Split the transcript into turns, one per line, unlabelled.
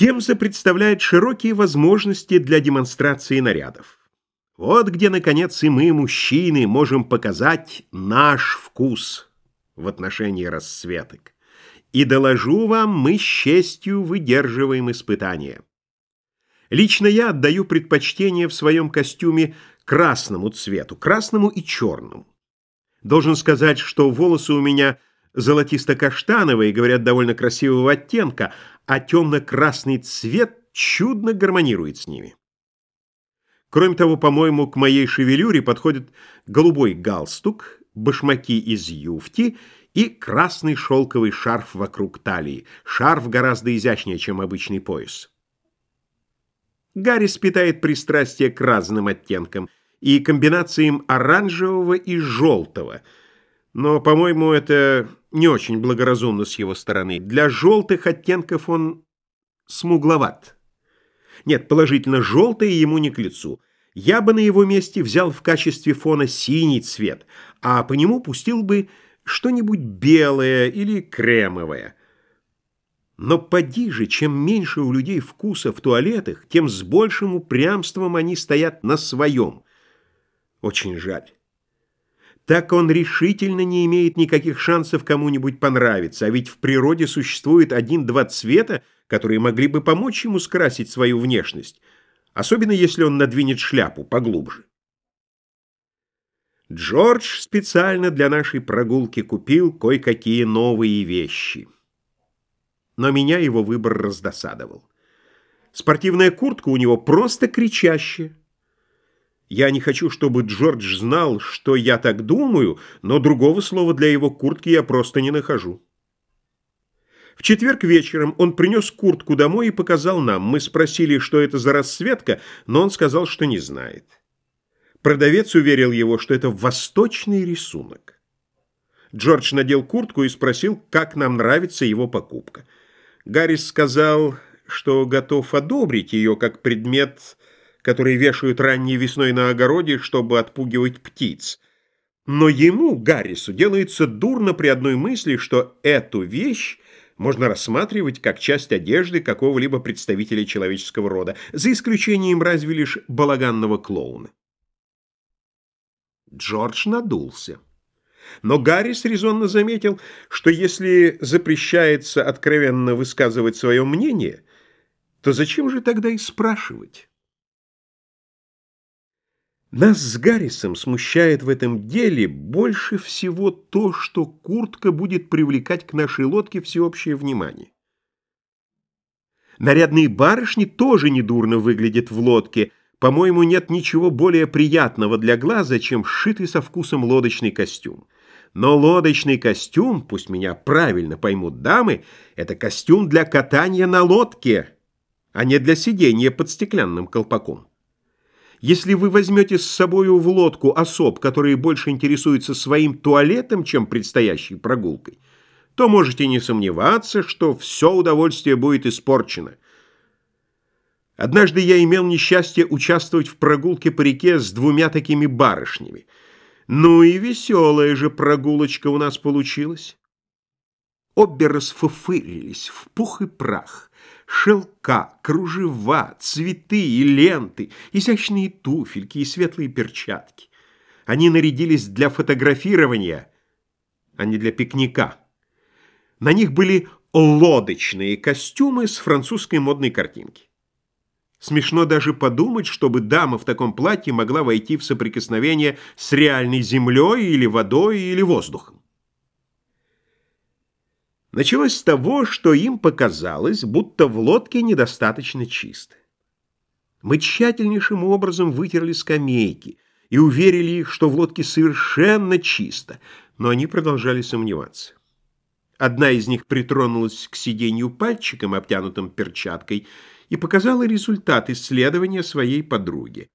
Темза представляет широкие возможности для демонстрации нарядов. Вот где, наконец, и мы, мужчины, можем показать наш вкус в отношении расцветок. И доложу вам, мы с честью выдерживаем испытания. Лично я отдаю предпочтение в своем костюме красному цвету, красному и черному. Должен сказать, что волосы у меня золотисто-каштановые, говорят, довольно красивого оттенка, а темно-красный цвет чудно гармонирует с ними. Кроме того, по-моему, к моей шевелюре подходит голубой галстук, башмаки из юфти и красный шелковый шарф вокруг талии. Шарф гораздо изящнее, чем обычный пояс. Гаррис питает пристрастие к разным оттенкам и комбинациям оранжевого и желтого, но, по-моему, это не очень благоразумно с его стороны. Для желтых оттенков он смугловат. Нет, положительно, желтые ему не к лицу. Я бы на его месте взял в качестве фона синий цвет, а по нему пустил бы что-нибудь белое или кремовое. Но поди же, чем меньше у людей вкуса в туалетах, тем с большим упрямством они стоят на своем. Очень жаль. Так он решительно не имеет никаких шансов кому-нибудь понравиться, а ведь в природе существует один-два цвета, которые могли бы помочь ему скрасить свою внешность, особенно если он надвинет шляпу поглубже. Джордж специально для нашей прогулки купил кое-какие новые вещи. Но меня его выбор раздосадовал. Спортивная куртка у него просто кричащая. Я не хочу, чтобы Джордж знал, что я так думаю, но другого слова для его куртки я просто не нахожу. В четверг вечером он принес куртку домой и показал нам. Мы спросили, что это за расцветка, но он сказал, что не знает. Продавец уверил его, что это восточный рисунок. Джордж надел куртку и спросил, как нам нравится его покупка. Гаррис сказал, что готов одобрить ее как предмет которые вешают ранней весной на огороде, чтобы отпугивать птиц. Но ему, Гаррису, делается дурно при одной мысли, что эту вещь можно рассматривать как часть одежды какого-либо представителя человеческого рода, за исключением разве лишь балаганного клоуна. Джордж надулся. Но Гаррис резонно заметил, что если запрещается откровенно высказывать свое мнение, то зачем же тогда и спрашивать? Нас с Гаррисом смущает в этом деле больше всего то, что куртка будет привлекать к нашей лодке всеобщее внимание. Нарядные барышни тоже недурно выглядят в лодке. По-моему, нет ничего более приятного для глаза, чем сшитый со вкусом лодочный костюм. Но лодочный костюм, пусть меня правильно поймут дамы, это костюм для катания на лодке, а не для сидения под стеклянным колпаком. Если вы возьмете с собою в лодку особ, которые больше интересуются своим туалетом, чем предстоящей прогулкой, то можете не сомневаться, что все удовольствие будет испорчено. Однажды я имел несчастье участвовать в прогулке по реке с двумя такими барышнями. Ну и веселая же прогулочка у нас получилась. Обе расфуфырились в пух и прах шелка, кружева, цветы и ленты, изящные туфельки и светлые перчатки. Они нарядились для фотографирования, а не для пикника. На них были лодочные костюмы с французской модной картинки. Смешно даже подумать, чтобы дама в таком платье могла войти в соприкосновение с реальной землей или водой или воздухом. Началось с того, что им показалось, будто в лодке недостаточно чисто. Мы тщательнейшим образом вытерли скамейки и уверили их, что в лодке совершенно чисто, но они продолжали сомневаться. Одна из них притронулась к сиденью пальчиком, обтянутым перчаткой, и показала результат исследования своей подруги.